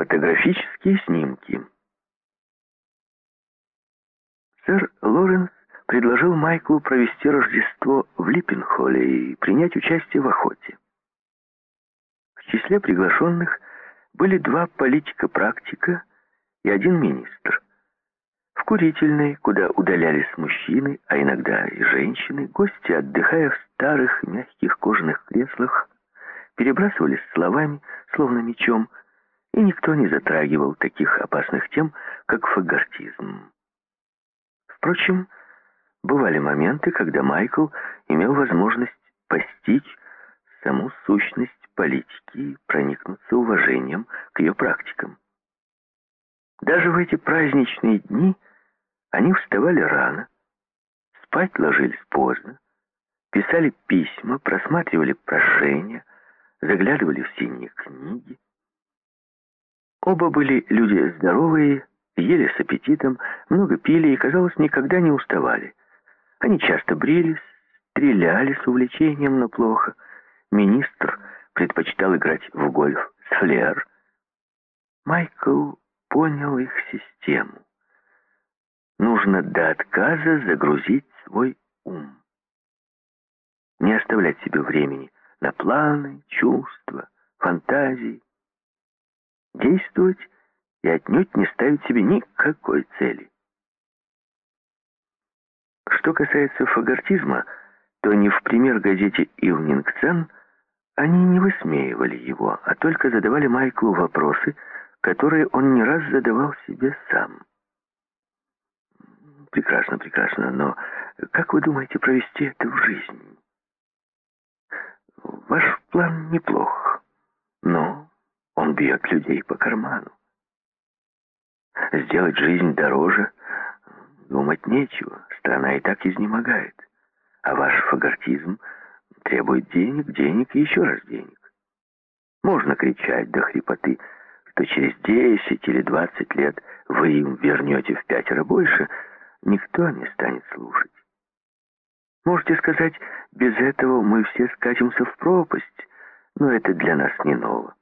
Фотографические снимки. Сэр Лоренс предложил Майклу провести Рождество в Липпенхолле и принять участие в охоте. В числе приглашенных были два политика-практика и один министр. В курительной, куда удалялись мужчины, а иногда и женщины, гости, отдыхая в старых мягких кожаных креслах, перебрасывались словами, словно мечом, и никто не затрагивал таких опасных тем, как фагортизм. Впрочем, бывали моменты, когда Майкл имел возможность постичь саму сущность политики и проникнуться уважением к ее практикам. Даже в эти праздничные дни они вставали рано, спать ложились поздно, писали письма, просматривали прошения, заглядывали в синие книги. Оба были люди здоровые, ели с аппетитом, много пили и, казалось, никогда не уставали. Они часто брились, стреляли с увлечением, но плохо. Министр предпочитал играть в гольф с Флер. Майкл понял их систему. Нужно до отказа загрузить свой ум. Не оставлять себе времени на планы, чувства, фантазии действовать и отнюдь не ставить себе никакой цели. Что касается фагортизма, то не в пример газете «Ивнинг Сан» они не высмеивали его, а только задавали Майклу вопросы, которые он не раз задавал себе сам. Прекрасно, прекрасно, но как вы думаете провести это в жизни? Ваш план неплох, но он бьет людей по карману. Сделать жизнь дороже, думать нечего. Страна и так изнемогает. А ваш фагортизм требует денег, денег и еще раз денег. Можно кричать до хрипоты, что через 10 или 20 лет вы им вернете в пятеро больше, никто не станет слушать. Можете сказать, без этого мы все скатимся в пропасть, но это для нас не ново.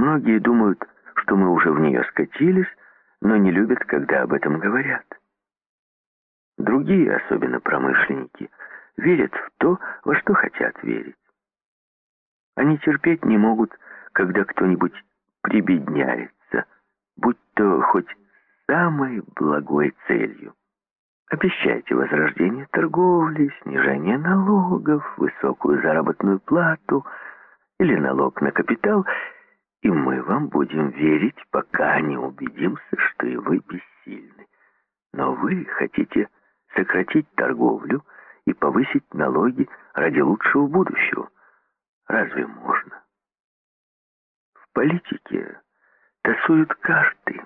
Многие думают, что мы уже в нее скатились, но не любят, когда об этом говорят. Другие, особенно промышленники, верят в то, во что хотят верить. Они терпеть не могут, когда кто-нибудь прибедняется, будь то хоть самой благой целью. Обещайте возрождение торговли, снижение налогов, высокую заработную плату или налог на капитал – и мы вам будем верить, пока не убедимся, что и вы бессильны. Но вы хотите сократить торговлю и повысить налоги ради лучшего будущего. Разве можно? В политике тасуют карты,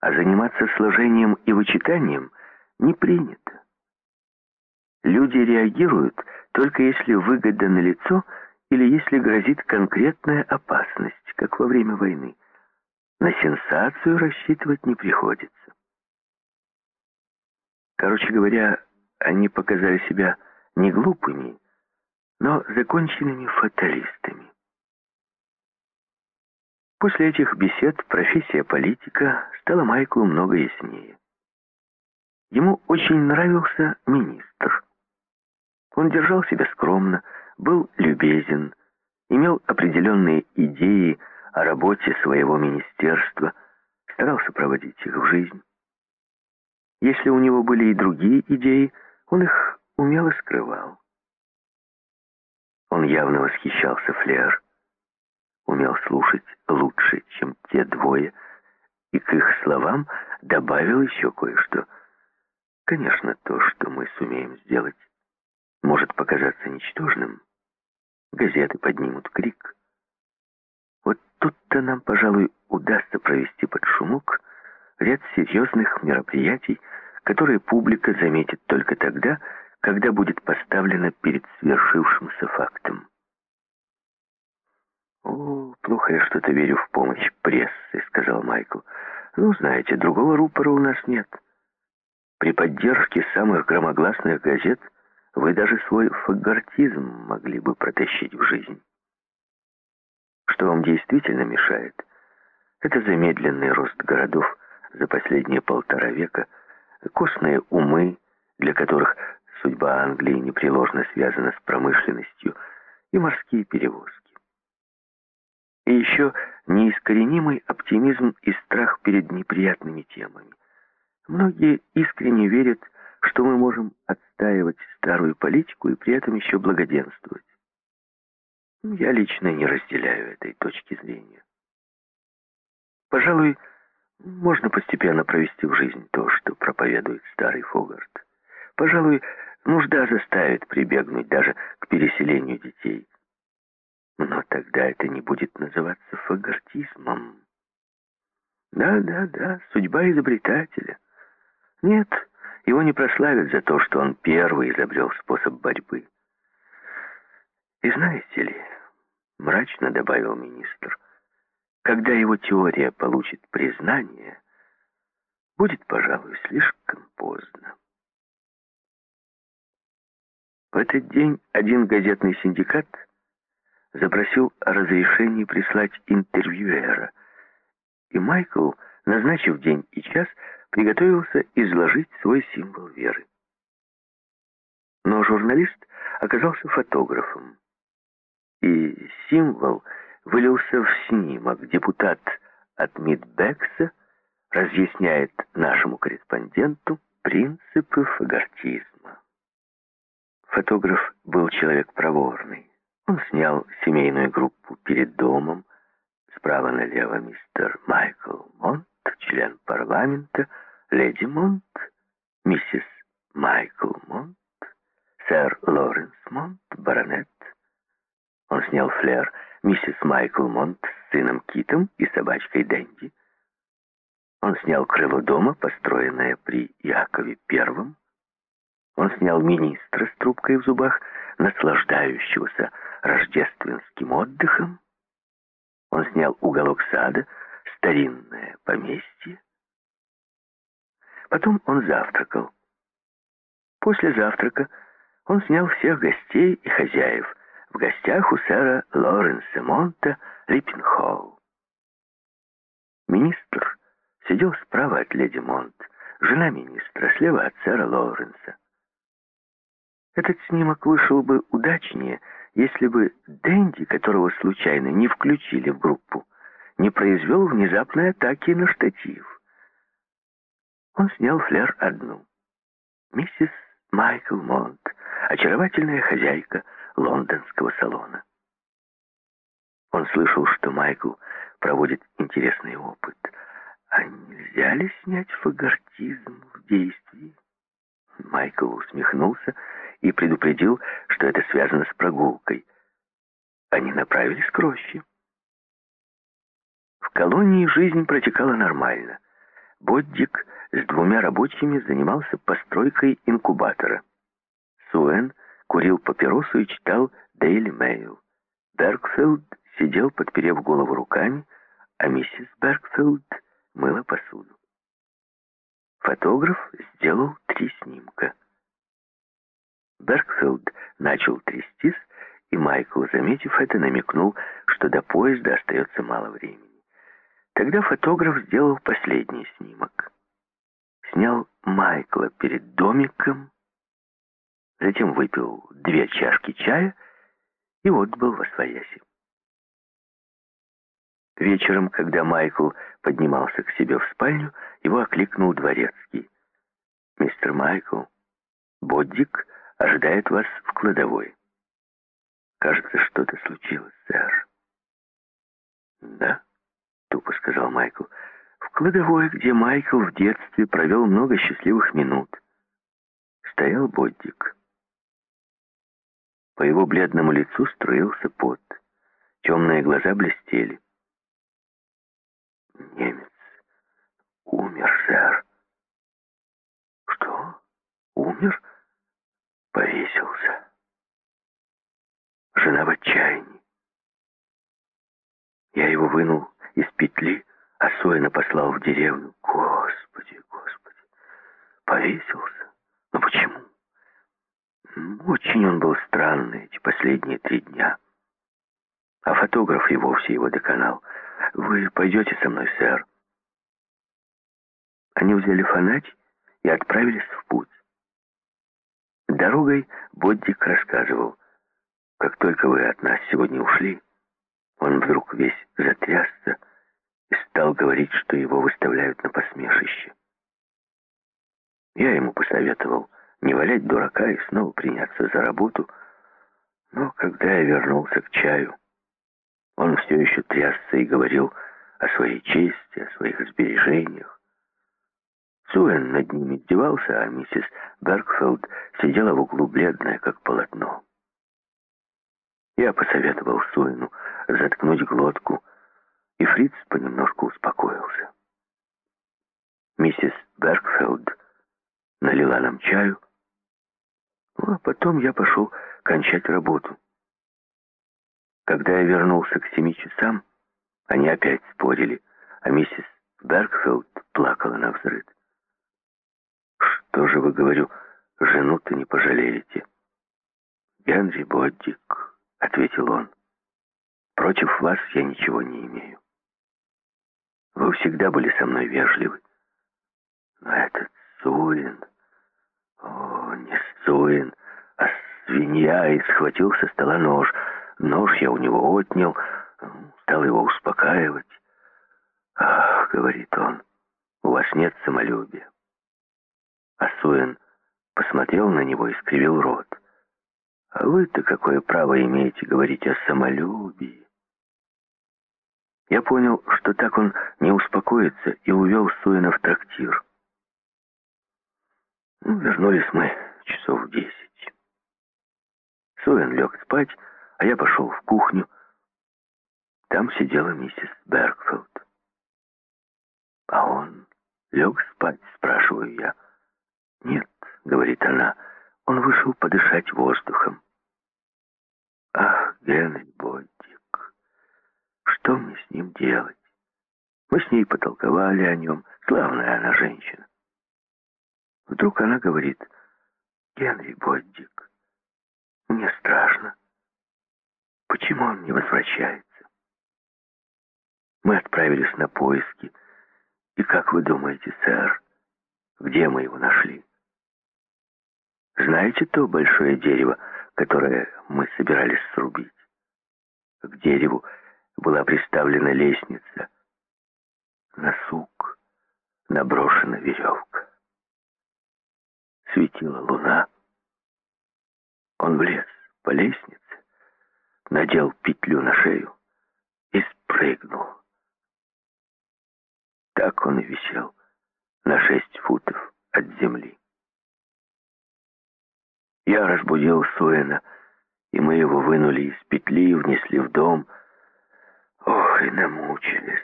а заниматься сложением и вычитанием не принято. Люди реагируют только если выгода налицо лицо или если грозит конкретная опасность, как во время войны. На сенсацию рассчитывать не приходится. Короче говоря, они показали себя не глупыми, но законченными фаталистами. После этих бесед профессия политика стала Майклу много яснее. Ему очень нравился министр. Он держал себя скромно, был любезен, имел определенные идеи о работе своего министерства, старался проводить их в жизнь. Если у него были и другие идеи, он их умело скрывал. Он явно восхищался Флер, умел слушать лучше, чем те двое, и к их словам добавил еще кое-что. Конечно, то, что мы сумеем сделать, может показаться ничтожным, газеты поднимут крик. Вот тут-то нам, пожалуй, удастся провести под шумок ряд серьезных мероприятий, которые публика заметит только тогда, когда будет поставлена перед свершившимся фактом. «О, плохо я что-то верю в помощь прессы», — сказал Майкл. «Ну, знаете, другого рупора у нас нет. При поддержке самых громогласных газет — вы даже свой фагортизм могли бы протащить в жизнь. Что вам действительно мешает, Это замедленный рост городов за последние полтора века, костные умы, для которых судьба Англии непреложно связана с промышленностью, и морские перевозки. И еще неискоренимый оптимизм и страх перед неприятными темами. Многие искренне верят, что мы можем отстаивать старую политику и при этом еще благоденствовать. Я лично не разделяю этой точки зрения. Пожалуй, можно постепенно провести в жизнь то, что проповедует старый Фогарт. Пожалуй, нужда заставит прибегнуть даже к переселению детей. Но тогда это не будет называться фагортизмом. Да, да, да, судьба изобретателя. Нет, его не прославят за то, что он первый изобрел способ борьбы. И знаете ли, мрачно добавил министр, когда его теория получит признание, будет, пожалуй, слишком поздно. В этот день один газетный синдикат запросил о разрешении прислать интервьюера, и Майкл, назначив день и час, приготовился изложить свой символ веры. Но журналист оказался фотографом, и символ вылился в снимок. Депутат от Мидбекса разъясняет нашему корреспонденту принципы фагортизма. Фотограф был человек проворный. Он снял семейную группу перед домом. Справа налево мистер Майкл Монт, член парламента, леди Монт, миссис Майкл Монт, сэр Лоренс Монт, баронет. Он снял флер миссис Майкл Монт с сыном Китом и собачкой Дэнди. Он снял крыло дома, построенное при Якове Первом. Он снял министра с трубкой в зубах, наслаждающегося рождественским отдыхом. Он снял уголок сада, старинное поместье. Потом он завтракал. После завтрака он снял всех гостей и хозяев в гостях у сэра Лоренса Монта Липпенхолл. Министр сидел справа от леди Монт, жена министра слева от сэра Лоренса. Этот снимок вышел бы удачнее, если бы Дэнди, которого случайно не включили в группу, не произвел внезапной атаки на штатив. Он снял флер одну. Миссис Майкл Монт, очаровательная хозяйка лондонского салона. Он слышал, что Майкл проводит интересный опыт. А нельзя ли снять фагортизм в действии? Майкл усмехнулся и предупредил, что это связано с прогулкой. Они направились к роще. В колонии жизнь протекала нормально. Боддик с двумя рабочими занимался постройкой инкубатора. Суэн курил папиросу и читал Daily Mail. Бергфилд сидел, подперев голову руками, а миссис Бергфилд мыла посуду. Фотограф сделал три снимка. Бергфилд начал трястись, и Майкл, заметив это, намекнул, что до поезда остается мало времени. Тогда фотограф сделал последний снимок. Снял Майкла перед домиком, затем выпил две чашки чая и отбыл во свояси. Вечером, когда Майкл поднимался к себе в спальню, его окликнул дворецкий. «Мистер Майкл, Боддик ожидает вас в кладовой. Кажется, что-то случилось, сэр». «Да?» — тупо сказал Майкл. «В кладовой, где Майкл в детстве провел много счастливых минут, стоял Боддик». По его бледному лицу струился пот. Темные глаза блестели. «Немец умер, сэр». «Что? Умер?» «Повесился». Жена в отчаянии. Я его вынул из петли, а Сойна послал в деревню. Господи, Господи, повесился? Но почему? Очень он был странный эти последние три дня. а фотограф и вовсе его доконал. «Вы пойдете со мной, сэр?» Они взяли фонарь и отправились в путь. Дорогой Боддик рассказывал, как только вы от нас сегодня ушли, он вдруг весь затрясся и стал говорить, что его выставляют на посмешище. Я ему посоветовал не валять дурака и снова приняться за работу, но когда я вернулся к чаю, он все еще трясся и говорил о своей чести, о своих сбережениях. Суэн над ним издевался, а миссис Бергфелд сидела в углу бледная, как полотно. Я посоветовал Суэну заткнуть глотку, и Фриц понемножку успокоился. Миссис Бергфелд налила нам чаю, ну, а потом я пошел кончать работу. Когда я вернулся к семи часам, они опять спорили, а миссис Бергфелд плакала на взрыд. «Что же вы, говорю, жену-то не пожалеете?» «Генри Боддик», — ответил он, — «против вас я ничего не имею. Вы всегда были со мной вежливы. Но этот Суин, о, не Суин, а свинья, и схватил со стола нож — Нож я у него отнял, стал его успокаивать. «Ах», — говорит он, — «у вас нет самолюбия». А Суэн посмотрел на него и скривил рот. «А вы-то какое право имеете говорить о самолюбии?» Я понял, что так он не успокоится, и увел Суэна в трактир. Ну, вернулись мы часов в десять. Суэн лег спать, а я пошел в кухню. Там сидела миссис Бергфилд. А он лег спать, спрашиваю я. Нет, говорит она, он вышел подышать воздухом. Ах, Генри Боддик, что мне с ним делать? Мы с ней потолковали о нем, славная она женщина. Вдруг она говорит, Генри Боддик, мне страшно. Почему он не возвращается? Мы отправились на поиски. И как вы думаете, сэр, где мы его нашли? Знаете то большое дерево, которое мы собирались срубить? К дереву была приставлена лестница. На сук наброшена веревка. Светила луна. Он влез по лестнице надел петлю на шею и спрыгнул. Так он и висел на шесть футов от земли. Я разбудил Суэна, и мы его вынули из петли и внесли в дом. Ох, и намучились.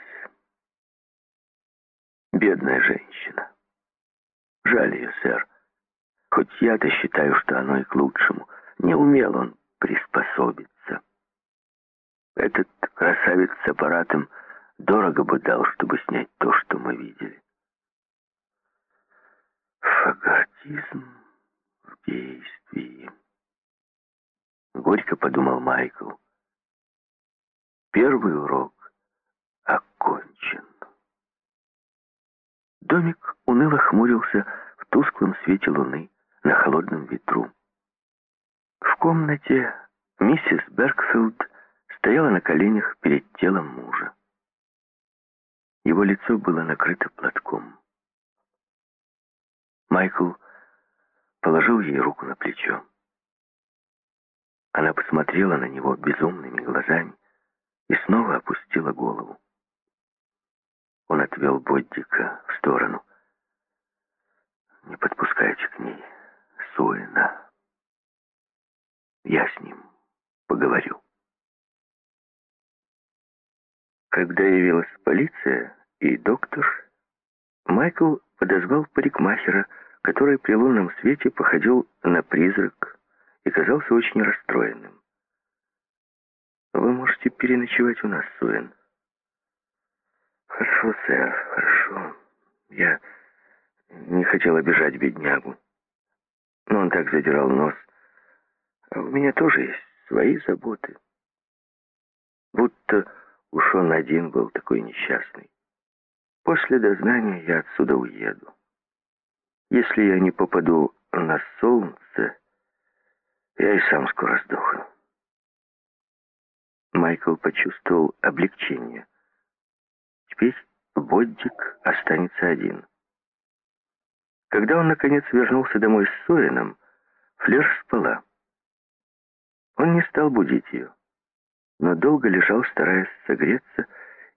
Бедная женщина. Жаль ее, сэр. Хоть я-то считаю, что оно и к лучшему. Не умел он приспособиться. Этот красавец с аппаратом дорого бы дал, чтобы снять то, что мы видели. Фаготизм в действии. Горько подумал Майкл. Первый урок окончен. Домик уныло хмурился в тусклом свете луны на холодном ветру. В комнате миссис Бергфилд стояла на коленях перед телом мужа. Его лицо было накрыто платком. Майкл положил ей руку на плечо. Она посмотрела на него безумными глазами и снова опустила голову. Он отвел Боддика в сторону. «Не подпускайте к ней Суэна. Я с ним поговорю». Когда явилась полиция и доктор, Майкл подозвал парикмахера, который при лунном свете походил на призрак и казался очень расстроенным. «Вы можете переночевать у нас, Суэн». «Хорошо, сэр, хорошо. Я не хотел обижать беднягу. Но он так задирал нос. А у меня тоже есть свои заботы». Будто уж он один был такой несчастный. После дознания я отсюда уеду. Если я не попаду на солнце, я и сам скоро сдохну. Майкл почувствовал облегчение. Теперь Боддик останется один. Когда он, наконец, вернулся домой с Соином, Флер спала. Он не стал будить ее, но долго лежал, стараясь согреться,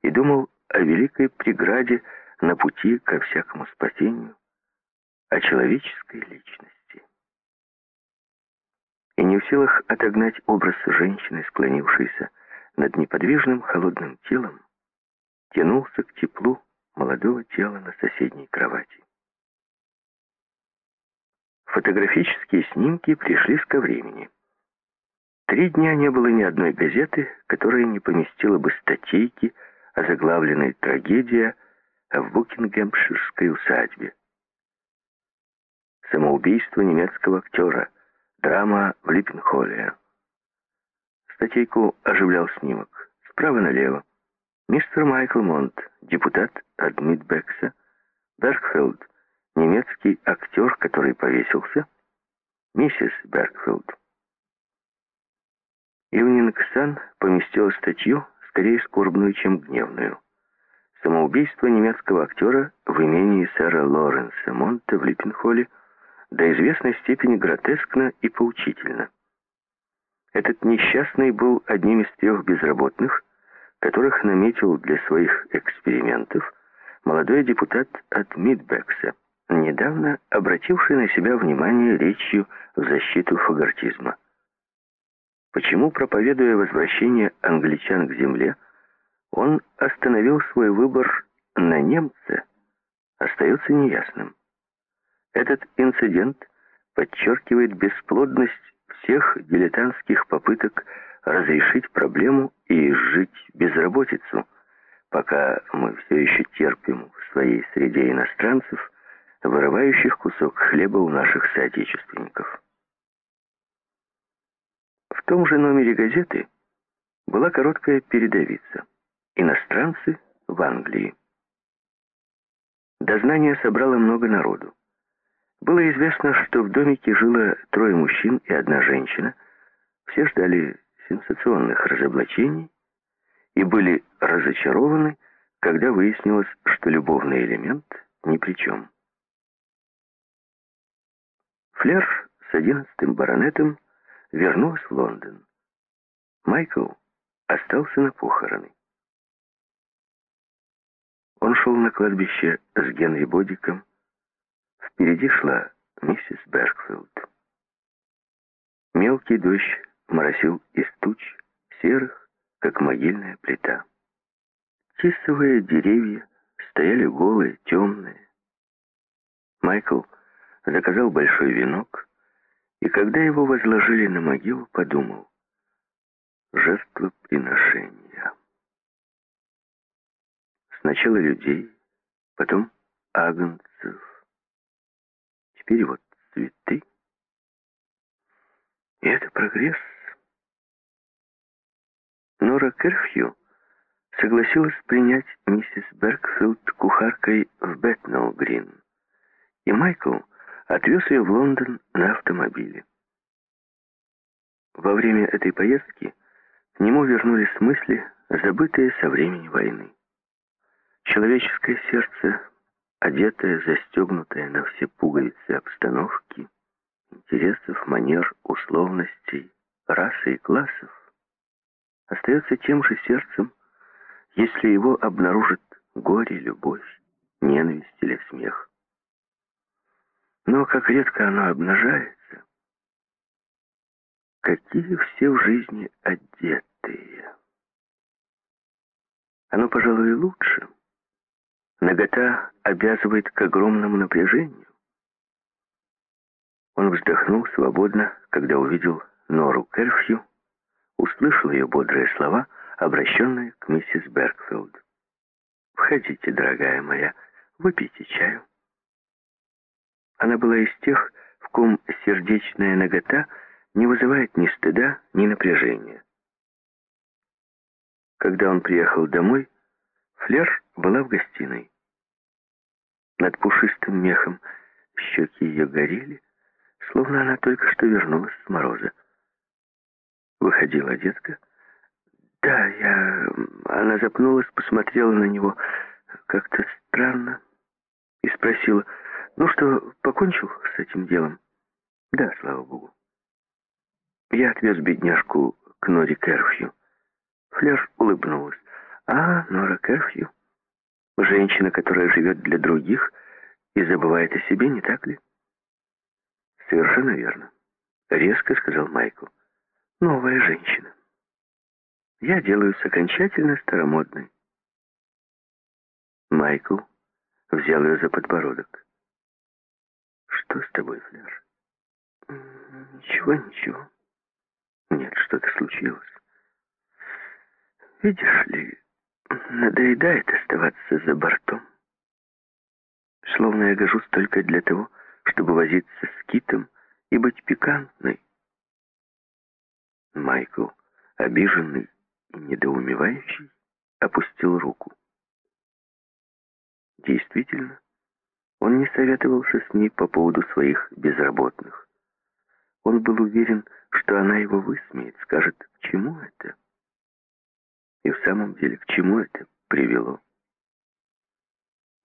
и думал о великой преграде на пути ко всякому спасению, о человеческой личности. И не в силах отогнать образ женщины, склонившейся над неподвижным холодным телом, тянулся к теплу молодого тела на соседней кровати. Фотографические снимки пришлись ко времени. Три дня не было ни одной газеты, которая не поместила бы статейки озаглавленной «Трагедия» в Букингемширской усадьбе. Самоубийство немецкого актера. Драма в Липпенхолле. Статейку оживлял снимок. Справа налево. Мистер Майкл Монт, депутат от Мидбекса. Бергфилд, немецкий актер, который повесился. Миссис Бергфилд. Ивнинг Сан поместила статью, скорее скорбную, чем гневную. Самоубийство немецкого актера в имении сэра Лоренса Монта в Липпенхолле – до известной степени гротескно и поучительно. Этот несчастный был одним из трех безработных, которых наметил для своих экспериментов молодой депутат от Мидбекса, недавно обративший на себя внимание речью в защиту фагортизма. Почему, проповедуя возвращение англичан к земле, он остановил свой выбор на немце, остается неясным. Этот инцидент подчеркивает бесплодность всех дилетантских попыток разрешить проблему и изжить безработицу, пока мы все еще терпим в своей среде иностранцев, вырывающих кусок хлеба у наших соотечественников. В том же номере газеты была короткая передовица «Иностранцы в Англии». Дознание собрало много народу. Было известно, что в домике жило трое мужчин и одна женщина. Все ждали сенсационных разоблачений и были разочарованы, когда выяснилось, что любовный элемент ни при чем. Флер с одиннадцатым баронетом вернулась в Лондон. Майкл остался на похороны. Он шел на кладбище с Генри Бодиком, Впереди шла миссис Бергфилд. Мелкий дождь моросил из туч, серых, как могильная плита. Тисовые деревья стояли голые, темные. Майкл заказал большой венок, и когда его возложили на могилу, подумал, жертвоприношения. Сначала людей, потом агнцев, Теперь вот цветы. И это прогресс. Нора Керфью согласилась принять миссис Бергфилд кухаркой в Бэтнелл-Грин, и Майкл отвез ее в Лондон на автомобиле. Во время этой поездки к нему вернулись мысли, забытые со времени войны. Человеческое сердце одетая, застегнутая на все пуговицы обстановки, интересов, манер, условностей, расы и классов, остается тем же сердцем, если его обнаружит горе, любовь, ненависть или смех. Но как редко оно обнажается, какие все в жизни одетые. Оно, пожалуй, лучше — Нагота обязывает к огромному напряжению. Он вздохнул свободно, когда увидел Нору Керфью, услышал ее бодрые слова, обращенные к миссис Бергфилд. «Входите, дорогая моя, выпейте чаю». Она была из тех, в ком сердечная нагота не вызывает ни стыда, ни напряжения. Когда он приехал домой, Флер была в гостиной. Над пушистым мехом щеки ее горели, словно она только что вернулась с мороза. Выходила детка. Да, я... Она запнулась, посмотрела на него как-то странно и спросила, ну что, покончил с этим делом? Да, слава богу. Я отвез бедняжку к Норе Керфью. Флер улыбнулась. А, Нора Керфью? Женщина, которая живет для других и забывает о себе, не так ли? Совершенно верно. Резко сказал Майкл. Новая женщина. Я делаюсь окончательно старомодной. Майкл взял ее за подбородок. Что с тобой, Флер? Ничего, ничего. Нет, что-то случилось. Видишь ли, надоедает оставаться за бортом. Словно я гожусь только для того, чтобы возиться с китом и быть пикантной. Майкл, обиженный и недоумевающий, опустил руку. Действительно, он не советовался с ней по поводу своих безработных. Он был уверен, что она его высмеет, скажет, чему это? И в самом деле, к чему это привело?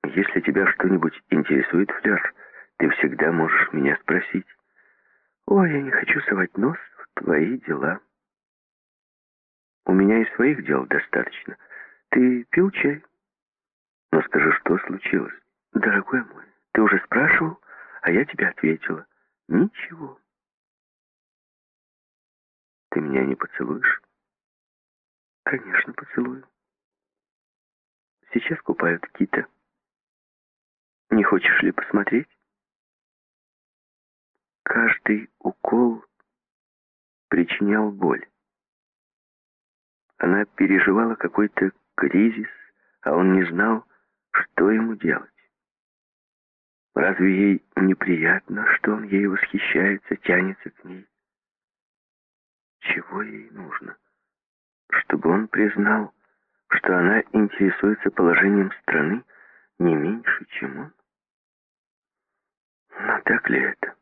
Если тебя что-нибудь интересует, Флер, ты всегда можешь меня спросить. О, я не хочу совать нос в твои дела. У меня и своих дел достаточно. Ты пил чай? Но скажи, что случилось? Дорогой мой, ты уже спрашивал, а я тебе ответила. Ничего. Ты меня не поцелуешь? Конечно, поцелую. Сейчас купают кита. Не хочешь ли посмотреть? Каждый укол причинял боль. Она переживала какой-то кризис, а он не знал, что ему делать. Разве ей неприятно, что он ей восхищается, тянется к ней? Чего ей нужно? Чтобы он признал, что она интересуется положением страны не меньше, чем он? Но так ли это?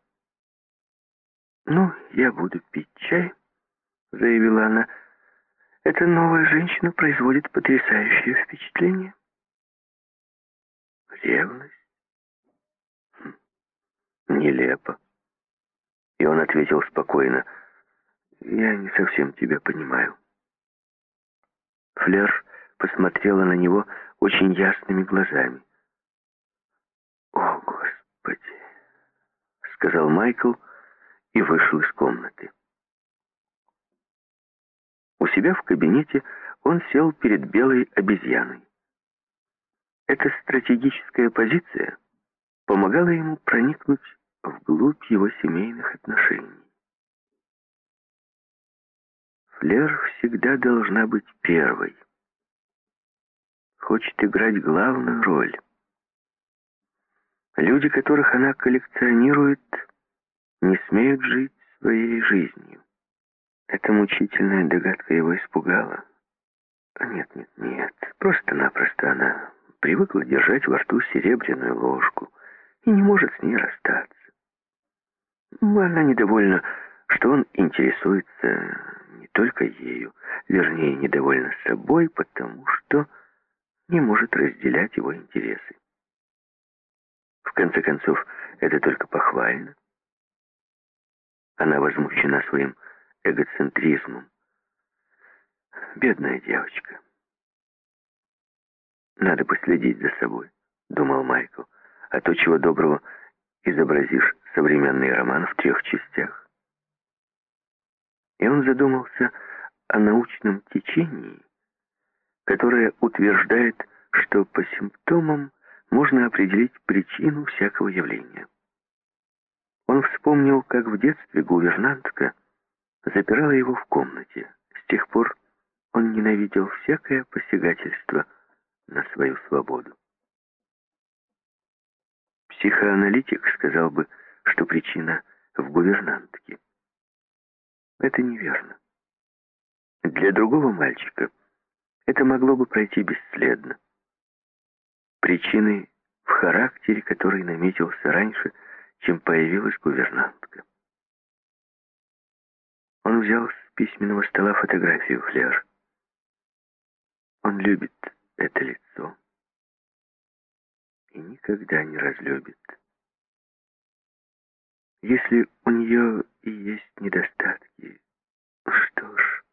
«Ну, я буду пить чай», — заявила она. «Эта новая женщина производит потрясающее впечатление». Ревность? Хм, нелепо. И он ответил спокойно. Я не совсем тебя понимаю. Флер посмотрела на него очень ясными глазами. «О, Господи!» — сказал Майкл и вышел из комнаты. У себя в кабинете он сел перед белой обезьяной. Эта стратегическая позиция помогала ему проникнуть вглубь его семейных отношений. Флер всегда должна быть первой. Хочет играть главную роль. Люди, которых она коллекционирует, не смеют жить своей жизнью. Эта мучительная догадка его испугала. Нет, нет, нет, просто-напросто она привыкла держать во рту серебряную ложку и не может с ней расстаться. Она недовольна, что он интересуется только ею, вернее, недовольна собой, потому что не может разделять его интересы. В конце концов, это только похвально. Она возмущена своим эгоцентризмом. Бедная девочка. Надо последить за собой, думал Майкл, а то, чего доброго, изобразишь современный роман в трех частях. И он задумался о научном течении, которое утверждает, что по симптомам можно определить причину всякого явления. Он вспомнил, как в детстве гувернантка запирала его в комнате. С тех пор он ненавидел всякое посягательство на свою свободу. Психоаналитик сказал бы, что причина в гувернантке. Это неверно. Для другого мальчика это могло бы пройти бесследно. Причины в характере, который наметился раньше, чем появилась гувернантка. Он взял с письменного стола фотографию Флер. Он любит это лицо и никогда не разлюбит. Если у нее и есть недостатки, что ж,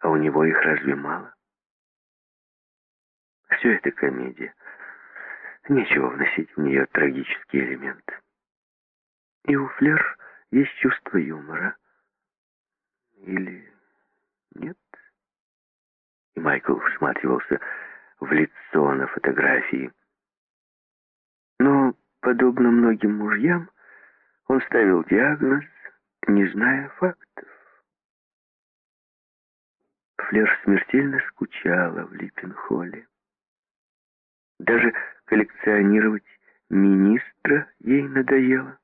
а у него их разве мало? Все это комедия. Нечего вносить в нее трагический элемент. И у Флер есть чувство юмора. Или нет? И Майкл всматривался в лицо на фотографии. Но, подобно многим мужьям, он ставил диагноз, не зная фактов. Флер смертельно скучала в Липпенхолле. Даже коллекционировать министра ей надоело.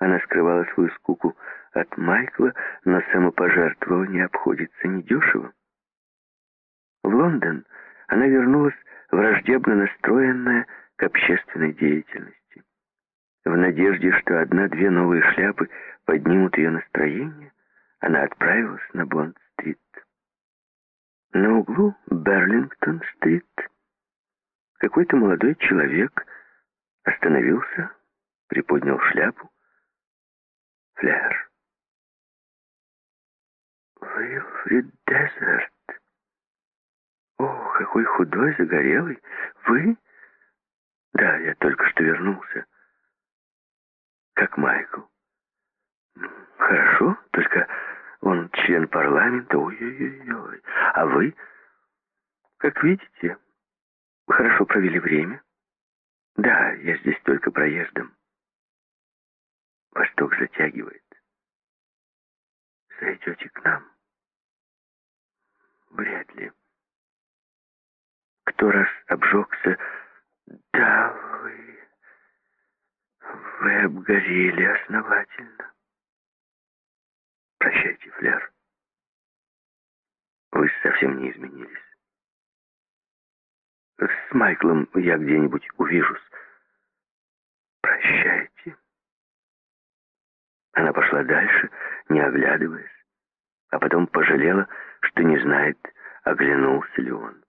Она скрывала свою скуку от Майкла, но самопожертвование обходится недешево. В Лондон она вернулась враждебно настроенная к общественной деятельности. В надежде, что одна-две новые шляпы поднимут ее настроение, она отправилась на Бонд-стрит. На углу Берлингтон-стрит какой-то молодой человек остановился, приподнял шляпу. Флер. Уилфрид Дезерт. О, какой худой, загорелый. Вы? Да, я только что вернулся. Как Майкл. Хорошо, только он член парламента. Ой-ой-ой. А вы? Как видите, хорошо провели время. Да, я здесь только проездом. Восток затягивает. Зайдете к нам? Вряд ли. Кто раз обжегся, да, вы... Вы обгорели основательно. Прощайте, Фляр. Вы совсем не изменились. С Майклом я где-нибудь увижусь. Прощайте. Она пошла дальше, не оглядываясь, а потом пожалела, что не знает, оглянулся ли он.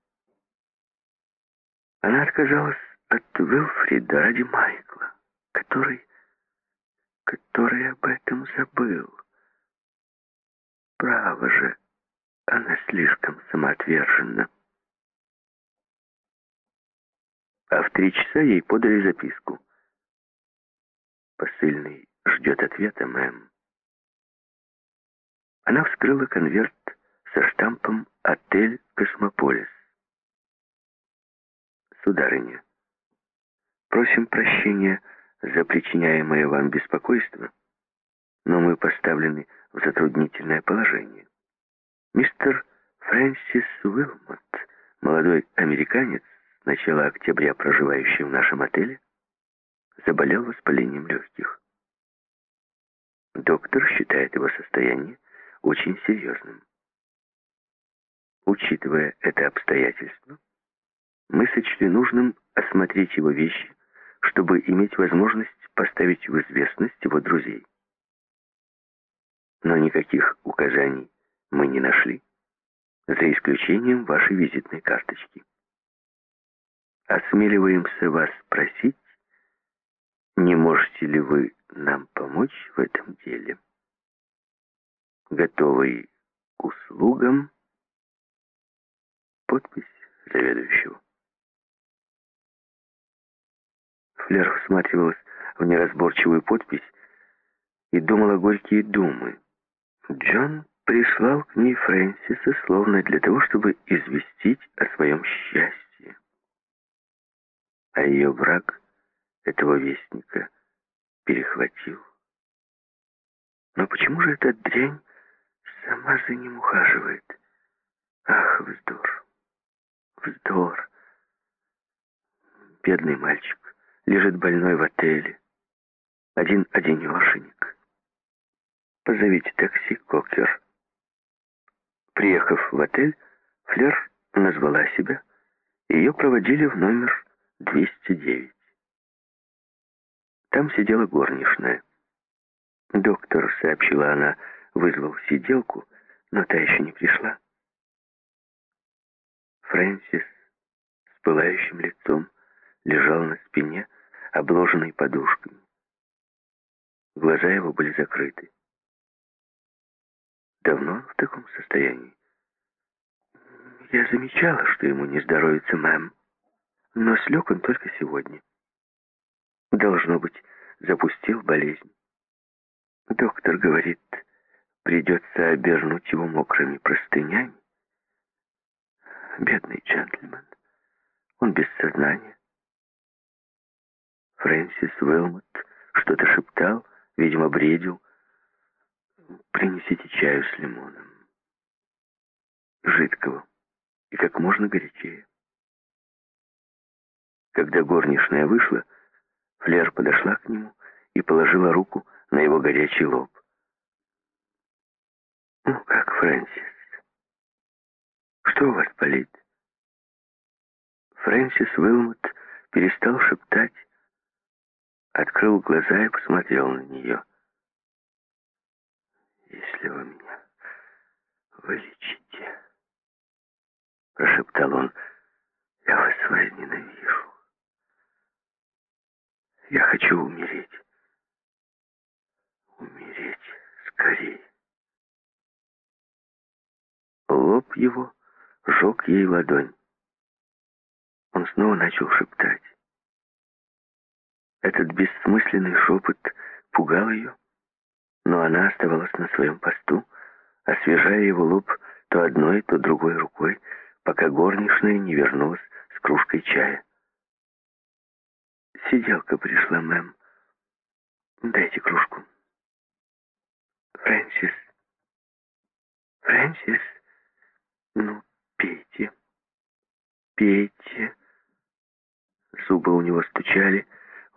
Она отказалась от Уилфрида ради Майкла, который, который об этом забыл. Право же, она слишком самоотверженна. А в три часа ей подали записку. Посыльный ждет ответа, мэм. Она вскрыла конверт со штампом «Отель Космополис». Сударыня, просим прощения за причиняемое вам беспокойство, но мы поставлены в затруднительное положение. Мистер Фрэнсис Уилмот, молодой американец, с начала октября проживающий в нашем отеле, заболел воспалением легких. Доктор считает его состояние очень серьезным. Учитывая это обстоятельство, мы сочли нужным осмотреть его вещи, чтобы иметь возможность поставить в известность его друзей. Но никаких указаний мы не нашли, за исключением вашей визитной карточки. Осмеливаемся вас спросить, не можете ли вы нам помочь в этом деле? Готовый к услугам. Подпись заведующего. Флер всматривалась в неразборчивую подпись и думала горькие думы. Джон прислал к ней Фрэнсиса словно для того, чтобы известить о своем счастье. А ее враг этого вестника перехватил. Но почему же эта дрянь сама за ним ухаживает? Ах, вздор, вздор. Бедный мальчик лежит больной в отеле. Один-одинешенек. Позовите такси, Кокер. Приехав в отель, Флер назвала себя, ее проводили в номер 209. Там сидела горничная. Доктор, сообщила она, вызвал сиделку, но та еще не пришла. Фрэнсис с пылающим лицом лежал на спине, обложенный подушками. Глаза его были закрыты. Давно в таком состоянии? Я замечала, что ему не здоровится, мэм, но слег он только сегодня. Должно быть, запустил болезнь. Доктор говорит, придется обернуть его мокрыми простынями. Бедный джентльмен. Он без сознания. Фрэнсис Уэлмот что-то шептал, видимо, бредил. «Принесите чаю с лимоном. Жидкого. И как можно горячее». Когда горничная вышла, Флер подошла к нему и положила руку на его горячий лоб. «Ну как, Фрэнсис? Что у вас болит?» Фрэнсис Уилмот перестал шептать, открыл глаза и посмотрел на нее. «Если вы меня вылечите, — прошептал он, — я вас возненавижу. Я хочу умереть. Умереть скорее». Лоб его жег ей ладонь. Он снова начал шептать. Этот бессмысленный шепот пугал ее, но она оставалась на своем посту, освежая его лоб то одной, то другой рукой, пока горничная не вернулась с кружкой чая. «Сиделка пришла, мэм. Дайте кружку». «Фрэнсис! Фрэнсис! Ну, пейте, пейте!» Зубы у него стучали.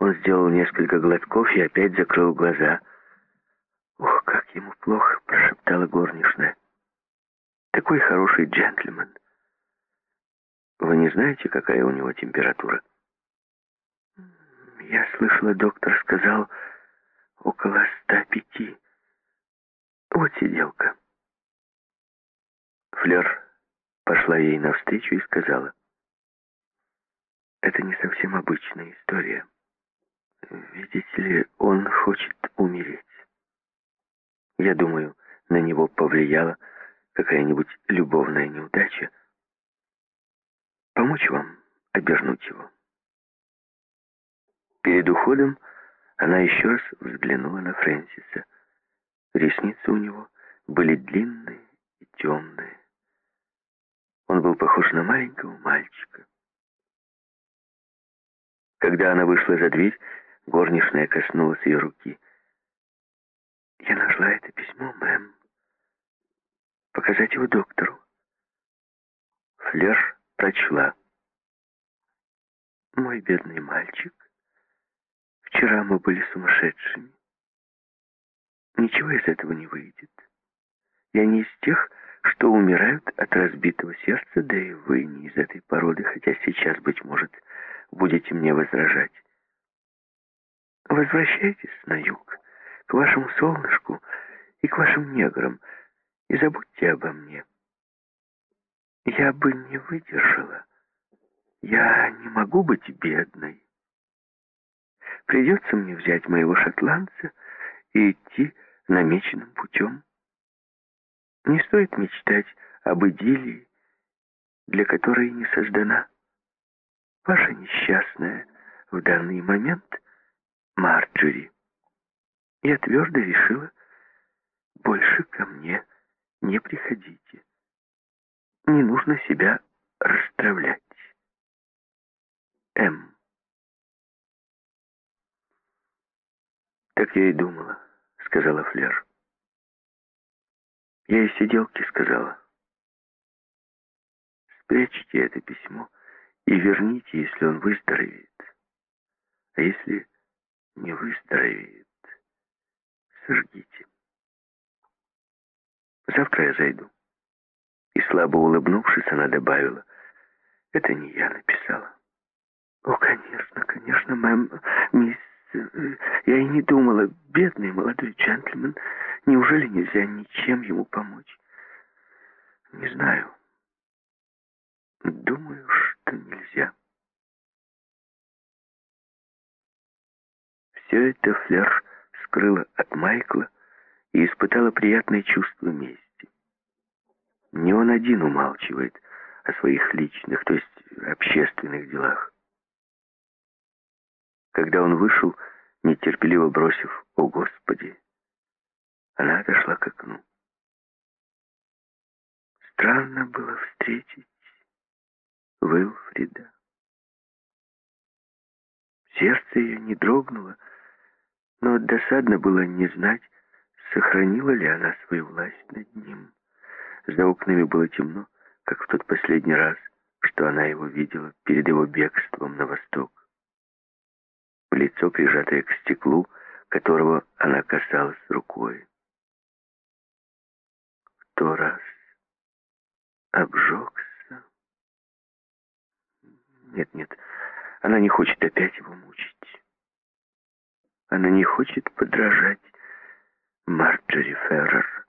Он сделал несколько глотков и опять закрыл глаза. «Ох, как ему плохо!» — прошептала горничная. «Такой хороший джентльмен!» «Вы не знаете, какая у него температура?» «Я слышала, доктор сказал, около ста пяти. Вот сиделка». Флер пошла ей навстречу и сказала, это не совсем обычная история. Видите ли, он хочет умереть. Я думаю, на него повлияла какая-нибудь любовная неудача. Помочь вам обернуть его. Перед уходом она еще раз взглянула на Фрэнсиса. Ресницы у него были длинные и темные. Он был похож на маленького мальчика. Когда она вышла за дверь, горничная коснулась ее руки. «Я нашла это письмо, мэм. Показать его доктору». Флер прочла. «Мой бедный мальчик, вчера мы были сумасшедшими. Ничего из этого не выйдет. Я не из тех, что умирают от разбитого сердца, да и вы не из этой породы, хотя сейчас, быть может, будете мне возражать. Возвращайтесь на юг, к вашему солнышку и к вашим неграм, и забудьте обо мне. Я бы не выдержала. Я не могу быть бедной. Придется мне взять моего шотландца и идти намеченным путем. Не стоит мечтать об идиллии, для которой не создана ваша несчастная в данный момент Марджери. Я твердо решила, больше ко мне не приходите. Не нужно себя расстравлять. М. «Так я и думала», — сказала Флер. Я и сиделке сказала. «Спрячьте это письмо» и верните, если он выздоровеет. А если не выздоровеет, сожгите. Завтра я зайду. И слабо улыбнувшись, она добавила, «Это не я написала». «О, конечно, конечно, мэм, мисс, я и не думала, бедный молодой джентльмен, неужели нельзя ничем ему помочь?» «Не знаю. Думаю, что нельзя». Все это Флер скрыла от Майкла и испытала приятное чувство мести. Не он один умалчивает о своих личных, то есть общественных делах. Когда он вышел, нетерпеливо бросив «О, Господи!», она отошла к окну. Странно было встретить Уилфрида. Сердце ее не дрогнуло, но досадно было не знать, сохранила ли она свою власть над ним. За окнами было темно, как в тот последний раз, что она его видела перед его бегством на восток. Лицо, прижатое к стеклу, которого она касалась рукой. Кто раз обжегся? Нет, нет, она не хочет опять его мучить. Она не хочет подражать Марджори Феррер.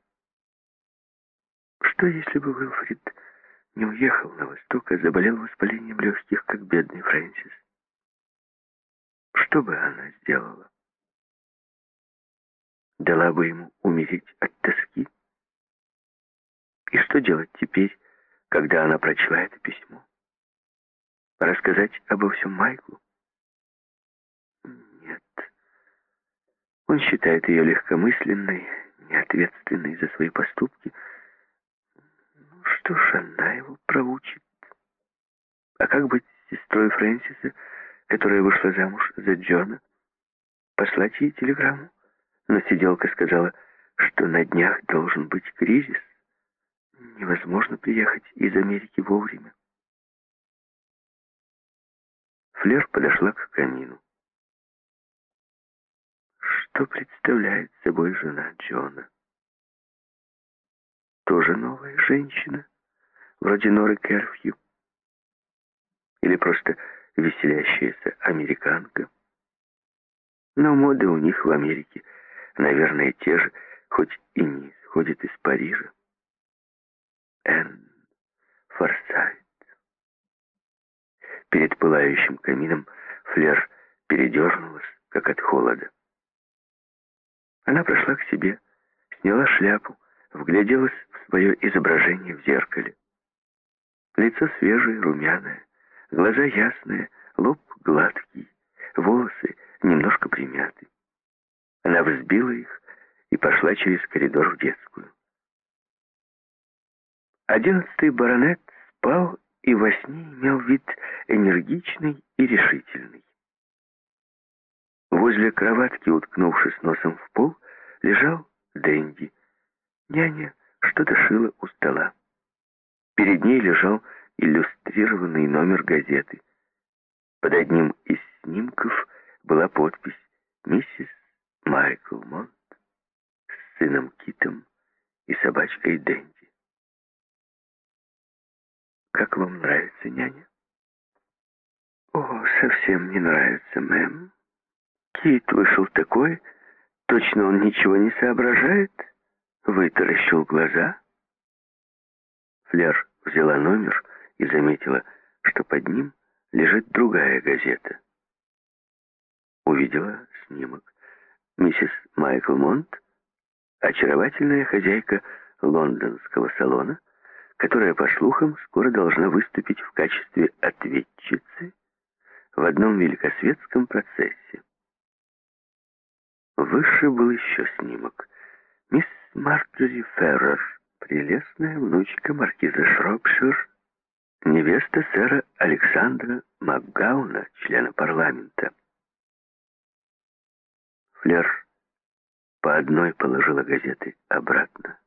Что, если бы Уилфрид не уехал на восток, а заболел воспалением легких, как бедный Фрэнсис? Что бы она сделала? Дала бы ему умереть от тоски? И что делать теперь, когда она прочла это письмо? Рассказать обо всем Майклу? Нет. Он считает ее легкомысленной, неответственной за свои поступки. Ну что ж, она его проучит. А как быть с сестрой Фрэнсиса, которая вышла замуж за Джона? Послать ей телеграмму? Но сиделка сказала, что на днях должен быть кризис. Невозможно приехать из Америки вовремя. Флер подошла к камину что представляет собой жена Джона. Тоже новая женщина, вроде Норы Керфью. Или просто веселящаяся американка. Но моды у них в Америке, наверное, те же, хоть и не исходят из Парижа. Энн Форсайт. Перед пылающим камином Флер передернулась, как от холода. Она прошла к себе, сняла шляпу, вгляделась в свое изображение в зеркале. Лицо свежее, румяное, глаза ясные, лоб гладкий, волосы немножко примяты. Она взбила их и пошла через коридор в детскую. Одиннадцатый баронет спал и во сне имел вид энергичный и решительный. Возле кроватки, уткнувшись носом в пол, лежал Дэнди. Няня что-то шила у стола. Перед ней лежал иллюстрированный номер газеты. Под одним из снимков была подпись «Миссис Майкл Монт с сыном Китом и собачкой Дэнди». «Как вам нравится, няня?» «О, совсем не нравится, мэм», Кит вышел такой, точно он ничего не соображает, вытаращил глаза. Флер взяла номер и заметила, что под ним лежит другая газета. Увидела снимок. Миссис Майкл Монт, очаровательная хозяйка лондонского салона, которая, по слухам, скоро должна выступить в качестве ответчицы в одном великосветском процессе. Выше был еще снимок. Мисс Марджори Феррер, прелестная внучка маркиза Шропшир, невеста сэра Александра Макгауна, члена парламента. Флер по одной положила газеты обратно.